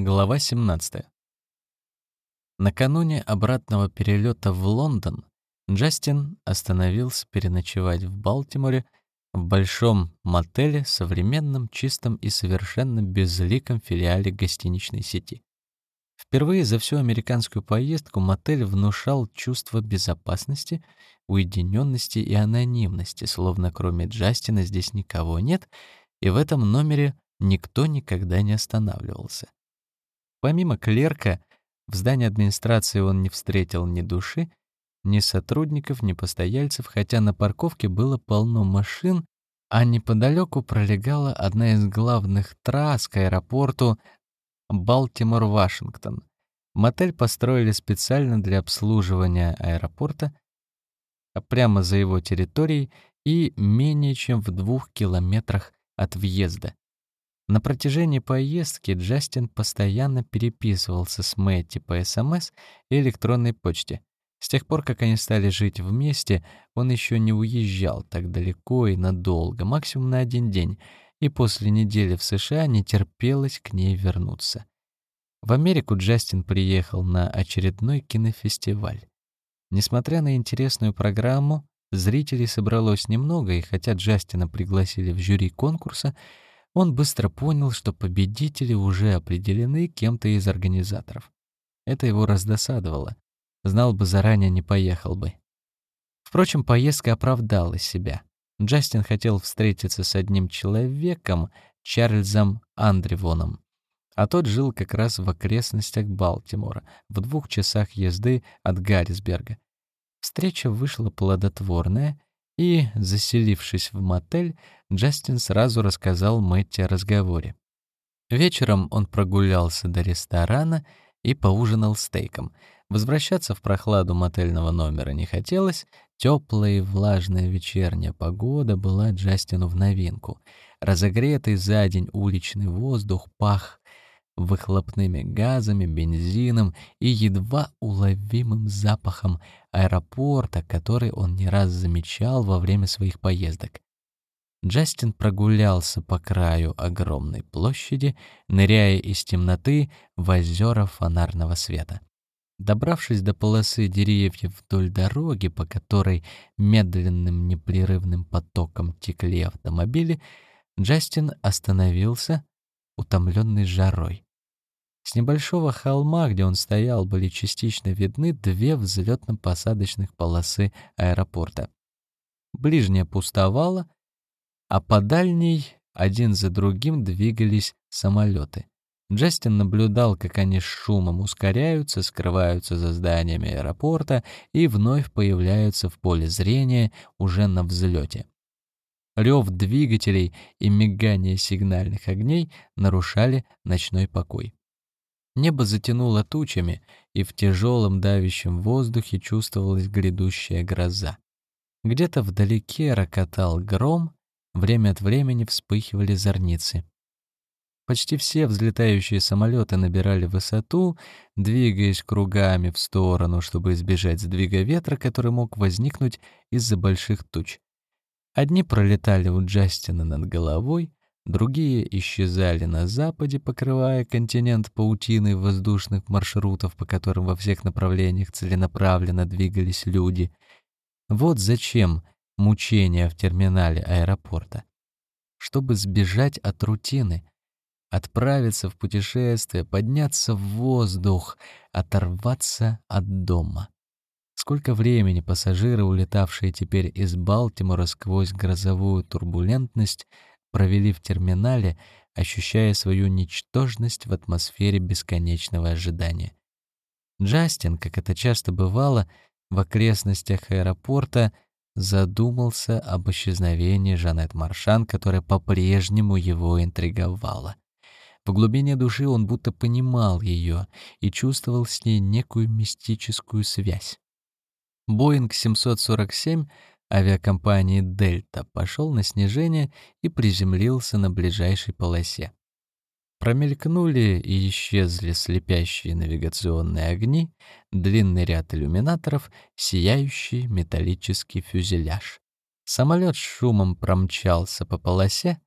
Глава 17. Накануне обратного перелета в Лондон Джастин остановился переночевать в Балтиморе в большом мотеле, современном, чистом и совершенно безликом филиале гостиничной сети. Впервые за всю американскую поездку мотель внушал чувство безопасности, уединенности и анонимности, словно кроме Джастина здесь никого нет, и в этом номере никто никогда не останавливался. Помимо клерка, в здании администрации он не встретил ни души, ни сотрудников, ни постояльцев, хотя на парковке было полно машин, а неподалеку пролегала одна из главных трасс к аэропорту Балтимор-Вашингтон. Мотель построили специально для обслуживания аэропорта, а прямо за его территорией и менее чем в двух километрах от въезда. На протяжении поездки Джастин постоянно переписывался с Мэтти по СМС и электронной почте. С тех пор, как они стали жить вместе, он еще не уезжал так далеко и надолго, максимум на один день, и после недели в США не терпелось к ней вернуться. В Америку Джастин приехал на очередной кинофестиваль. Несмотря на интересную программу, зрителей собралось немного, и хотя Джастина пригласили в жюри конкурса, он быстро понял, что победители уже определены кем-то из организаторов. Это его раздосадовало. Знал бы заранее, не поехал бы. Впрочем, поездка оправдала себя. Джастин хотел встретиться с одним человеком, Чарльзом Андревоном. А тот жил как раз в окрестностях Балтимора, в двух часах езды от Гаррисберга. Встреча вышла плодотворная, и, заселившись в мотель, Джастин сразу рассказал Мэтти о разговоре. Вечером он прогулялся до ресторана и поужинал стейком. Возвращаться в прохладу мотельного номера не хотелось, теплая и влажная вечерняя погода была Джастину в новинку. Разогретый за день уличный воздух пах выхлопными газами, бензином и едва уловимым запахом аэропорта, который он не раз замечал во время своих поездок. Джастин прогулялся по краю огромной площади, ныряя из темноты в озера фонарного света. Добравшись до полосы деревьев вдоль дороги, по которой медленным непрерывным потоком текли автомобили, Джастин остановился, утомленный жарой. С небольшого холма, где он стоял, были частично видны две взлетно-посадочных полосы аэропорта. Ближняя пустовала, а по дальней один за другим двигались самолеты. Джастин наблюдал, как они с шумом ускоряются, скрываются за зданиями аэропорта и вновь появляются в поле зрения уже на взлете. Рев двигателей и мигание сигнальных огней нарушали ночной покой. Небо затянуло тучами, и в тяжелом давящем воздухе чувствовалась грядущая гроза. Где-то вдалеке рокотал гром, время от времени вспыхивали зорницы. Почти все взлетающие самолеты набирали высоту, двигаясь кругами в сторону, чтобы избежать сдвига ветра, который мог возникнуть из-за больших туч. Одни пролетали у Джастина над головой, Другие исчезали на западе, покрывая континент паутиной воздушных маршрутов, по которым во всех направлениях целенаправленно двигались люди. Вот зачем мучения в терминале аэропорта. Чтобы сбежать от рутины, отправиться в путешествие, подняться в воздух, оторваться от дома. Сколько времени пассажиры, улетавшие теперь из Балтимора сквозь грозовую турбулентность, провели в терминале, ощущая свою ничтожность в атмосфере бесконечного ожидания. Джастин, как это часто бывало, в окрестностях аэропорта задумался об исчезновении Жанет Маршан, которая по-прежнему его интриговала. В глубине души он будто понимал ее и чувствовал с ней некую мистическую связь. Боинг 747 авиакомпании «Дельта» пошел на снижение и приземлился на ближайшей полосе. Промелькнули и исчезли слепящие навигационные огни, длинный ряд иллюминаторов, сияющий металлический фюзеляж. Самолет с шумом промчался по полосе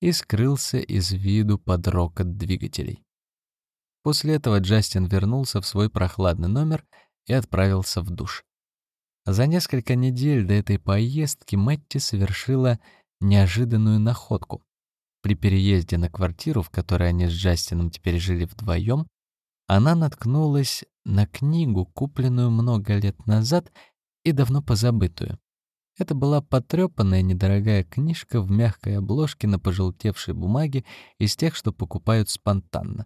и скрылся из виду под рокот двигателей. После этого Джастин вернулся в свой прохладный номер и отправился в душ. За несколько недель до этой поездки Мэтти совершила неожиданную находку. При переезде на квартиру, в которой они с Джастином теперь жили вдвоем, она наткнулась на книгу, купленную много лет назад и давно позабытую. Это была потрёпанная недорогая книжка в мягкой обложке на пожелтевшей бумаге из тех, что покупают спонтанно.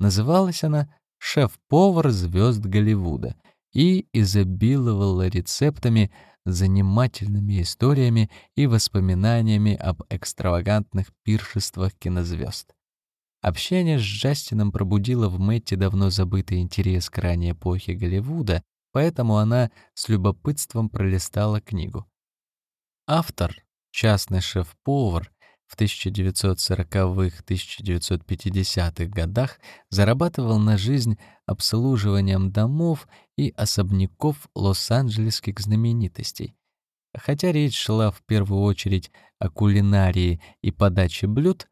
Называлась она «Шеф-повар звезд Голливуда» и изобиловала рецептами, занимательными историями и воспоминаниями об экстравагантных пиршествах кинозвезд. Общение с Джастином пробудило в Мэтти давно забытый интерес к ранней эпохе Голливуда, поэтому она с любопытством пролистала книгу. Автор, частный шеф-повар, в 1940-1950-х годах зарабатывал на жизнь обслуживанием домов и особняков лос-анджелесских знаменитостей. Хотя речь шла в первую очередь о кулинарии и подаче блюд,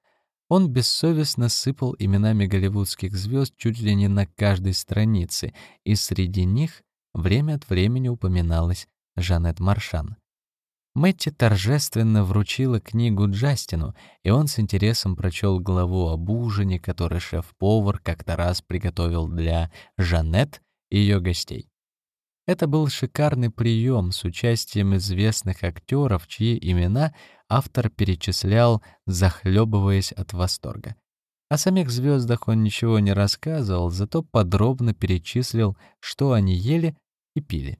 он бессовестно сыпал именами голливудских звезд чуть ли не на каждой странице, и среди них время от времени упоминалась Жанет Маршан. Мэтти торжественно вручила книгу Джастину, и он с интересом прочел главу об ужине, который шеф-повар как-то раз приготовил для Жанет и ее гостей. Это был шикарный прием с участием известных актеров, чьи имена автор перечислял, захлебываясь от восторга. О самих звездах он ничего не рассказывал, зато подробно перечислил, что они ели и пили.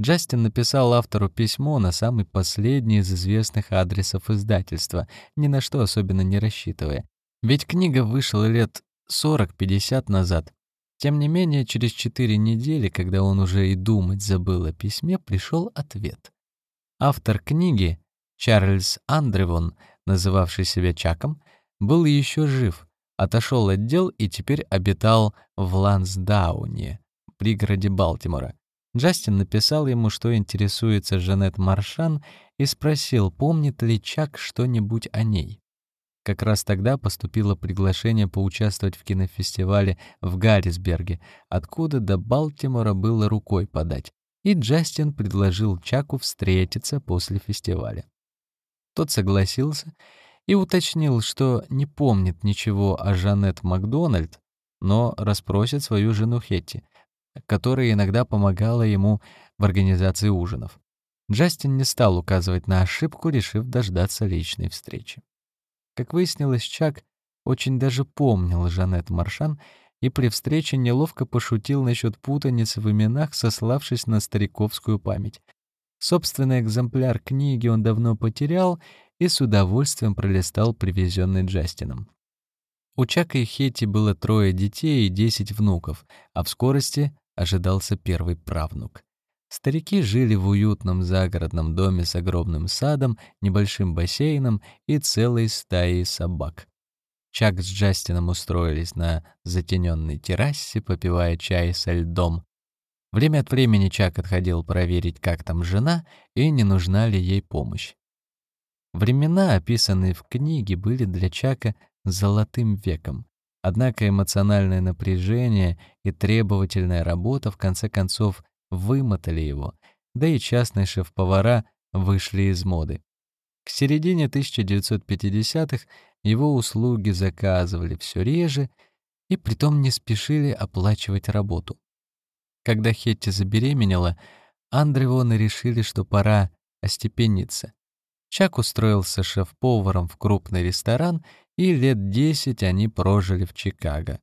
Джастин написал автору письмо на самый последний из известных адресов издательства, ни на что особенно не рассчитывая. Ведь книга вышла лет 40-50 назад. Тем не менее, через четыре недели, когда он уже и думать забыл о письме, пришел ответ. Автор книги, Чарльз Андревон, называвший себя Чаком, был еще жив, отошел от дел и теперь обитал в Лансдауне, пригороде Балтимора. Джастин написал ему, что интересуется Жанет Маршан, и спросил, помнит ли Чак что-нибудь о ней. Как раз тогда поступило приглашение поучаствовать в кинофестивале в Гаррисберге, откуда до Балтимора было рукой подать, и Джастин предложил Чаку встретиться после фестиваля. Тот согласился и уточнил, что не помнит ничего о Жанет Макдональд, но расспросит свою жену Хетти — которая иногда помогала ему в организации ужинов. Джастин не стал указывать на ошибку, решив дождаться личной встречи. Как выяснилось, Чак очень даже помнил Жанет Маршан и при встрече неловко пошутил насчет путаницы в именах, сославшись на стариковскую память. Собственный экземпляр книги он давно потерял и с удовольствием пролистал привезенный Джастином. У Чака и Хетти было трое детей и десять внуков, а в скорости ожидался первый правнук. Старики жили в уютном загородном доме с огромным садом, небольшим бассейном и целой стаей собак. Чак с Джастином устроились на затененной террасе, попивая чай со льдом. Время от времени Чак отходил проверить, как там жена и не нужна ли ей помощь. Времена, описанные в книге, были для Чака золотым веком. Однако эмоциональное напряжение и требовательная работа в конце концов вымотали его, да и частные шеф-повара вышли из моды. К середине 1950-х его услуги заказывали все реже и притом не спешили оплачивать работу. Когда Хетти забеременела, Андревоны решили, что пора остепениться. Чак устроился шеф-поваром в крупный ресторан и лет десять они прожили в Чикаго.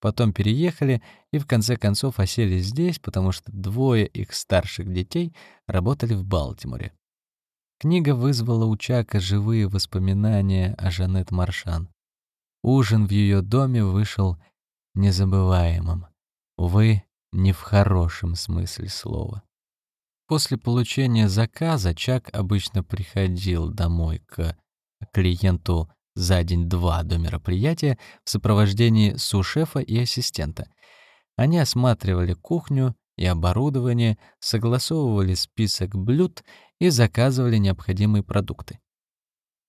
Потом переехали и в конце концов осели здесь, потому что двое их старших детей работали в Балтиморе. Книга вызвала у Чака живые воспоминания о Жанет Маршан. Ужин в ее доме вышел незабываемым. Увы, не в хорошем смысле слова. После получения заказа Чак обычно приходил домой к клиенту за день-два до мероприятия в сопровождении сушефа и ассистента. Они осматривали кухню и оборудование, согласовывали список блюд и заказывали необходимые продукты.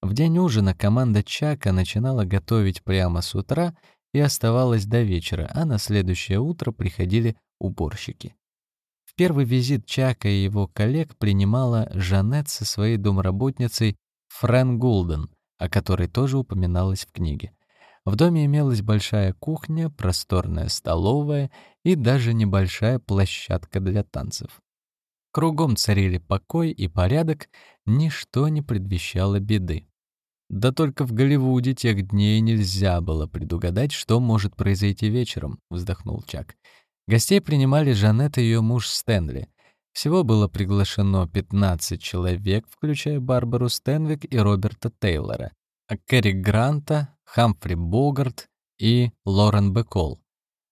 В день ужина команда Чака начинала готовить прямо с утра и оставалась до вечера, а на следующее утро приходили уборщики. Первый визит Чака и его коллег принимала Жанет со своей домработницей Фрэн Гулден, о которой тоже упоминалось в книге. В доме имелась большая кухня, просторная столовая и даже небольшая площадка для танцев. Кругом царили покой и порядок, ничто не предвещало беды. Да только в Голливуде тех дней нельзя было предугадать, что может произойти вечером, вздохнул Чак. Гостей принимали Жанет и ее муж Стэнли. Всего было приглашено 15 человек, включая Барбару Стэнвик и Роберта Тейлора, а Кэрри Гранта, Хамфри Богарт и Лорен Бекол,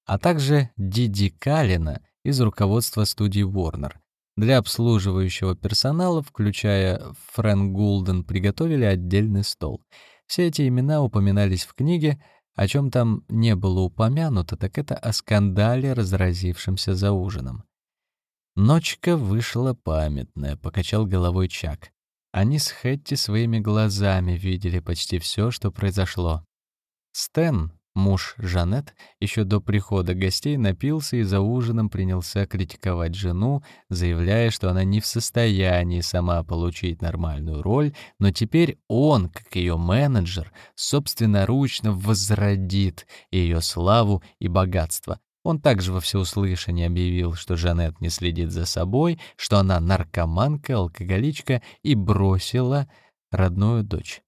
а также Диди Калина из руководства студии Warner. Для обслуживающего персонала, включая Фрэнк Гулден, приготовили отдельный стол. Все эти имена упоминались в книге, о чем там не было упомянуто, так это о скандале, разразившемся за ужином. Ночка вышла памятная, покачал головой Чак. Они с Хэтти своими глазами видели почти все, что произошло. Стэн, Муж Жанет еще до прихода гостей напился и за ужином принялся критиковать жену, заявляя, что она не в состоянии сама получить нормальную роль, но теперь он, как ее менеджер, собственноручно возродит ее славу и богатство. Он также во всеуслышание объявил, что Жанет не следит за собой, что она наркоманка, алкоголичка и бросила родную дочь.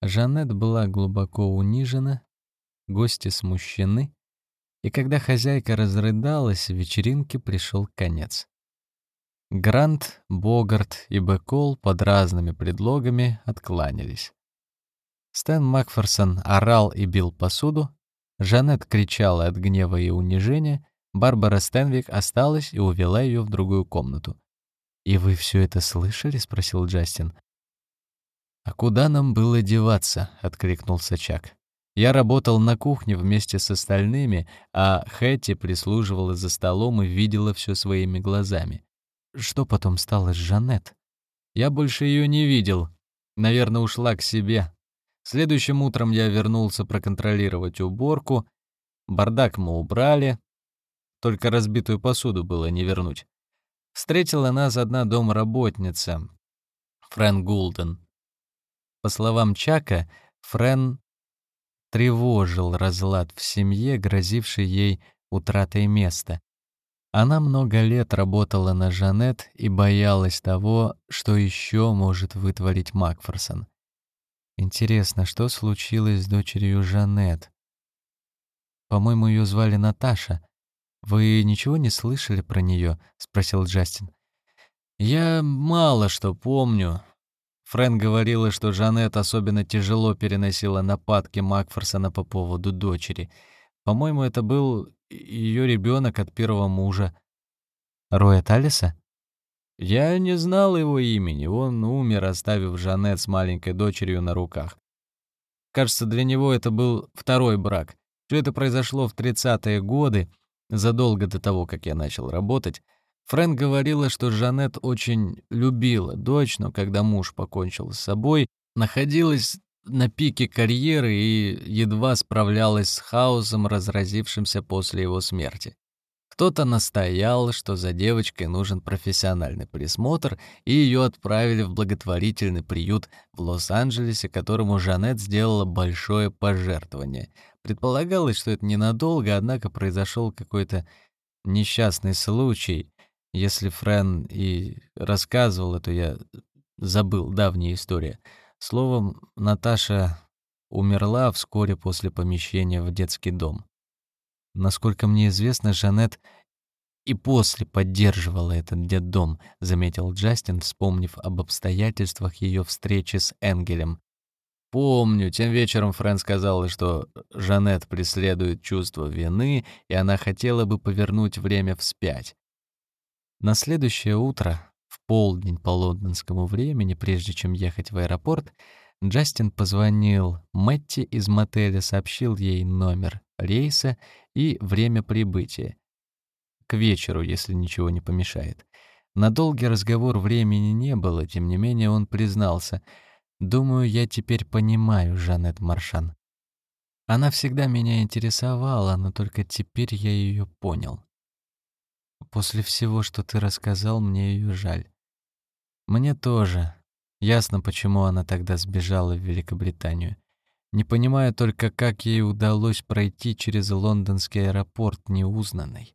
Жанет была глубоко унижена, гости смущены, и когда хозяйка разрыдалась, вечеринке пришел конец. Грант, Богарт и Бекол под разными предлогами откланялись. Стэн Макферсон орал и бил посуду, Жанет кричала от гнева и унижения, Барбара Стэнвик осталась и увела ее в другую комнату. «И вы все это слышали?» — спросил Джастин. «А куда нам было деваться?» — откликнулся Чак. Я работал на кухне вместе с остальными, а Хэти прислуживала за столом и видела все своими глазами. Что потом стало с Жанет? Я больше ее не видел. Наверное, ушла к себе. Следующим утром я вернулся проконтролировать уборку. Бардак мы убрали. Только разбитую посуду было не вернуть. Встретила нас одна домработница, Фрэн Гулден. По словам Чака, Фрэн тревожил разлад в семье, грозивший ей утратой места. Она много лет работала на Жанет и боялась того, что еще может вытворить Макферсон. Интересно, что случилось с дочерью Жанет? По-моему, ее звали Наташа. Вы ничего не слышали про нее? спросил Джастин. Я мало что помню, Фрэн говорила, что Жанет особенно тяжело переносила нападки Макферсона по поводу дочери. По-моему, это был ее ребенок от первого мужа. Роя Талиса? Я не знал его имени. Он умер, оставив Жанет с маленькой дочерью на руках. Кажется, для него это был второй брак. Все это произошло в 30-е годы, задолго до того, как я начал работать. Фрэнк говорила, что Жанет очень любила дочь, но когда муж покончил с собой, находилась на пике карьеры и едва справлялась с хаосом, разразившимся после его смерти. Кто-то настоял, что за девочкой нужен профессиональный присмотр, и ее отправили в благотворительный приют в Лос-Анджелесе, которому Жанет сделала большое пожертвование. Предполагалось, что это ненадолго, однако произошел какой-то несчастный случай, если Френ и рассказывал это, я забыл, давняя история. Словом, Наташа умерла вскоре после помещения в детский дом. Насколько мне известно, Жанет и после поддерживала этот детдом, заметил Джастин, вспомнив об обстоятельствах ее встречи с Энгелем. Помню, тем вечером Фрэн сказала, что Жанет преследует чувство вины, и она хотела бы повернуть время вспять. На следующее утро, в полдень по лондонскому времени, прежде чем ехать в аэропорт, Джастин позвонил Мэтти из мотеля, сообщил ей номер рейса и время прибытия. К вечеру, если ничего не помешает. На долгий разговор времени не было, тем не менее он признался. «Думаю, я теперь понимаю, Жанет Маршан. Она всегда меня интересовала, но только теперь я ее понял. После всего, что ты рассказал, мне ее жаль. Мне тоже. Ясно, почему она тогда сбежала в Великобританию. Не понимаю только, как ей удалось пройти через лондонский аэропорт неузнанной.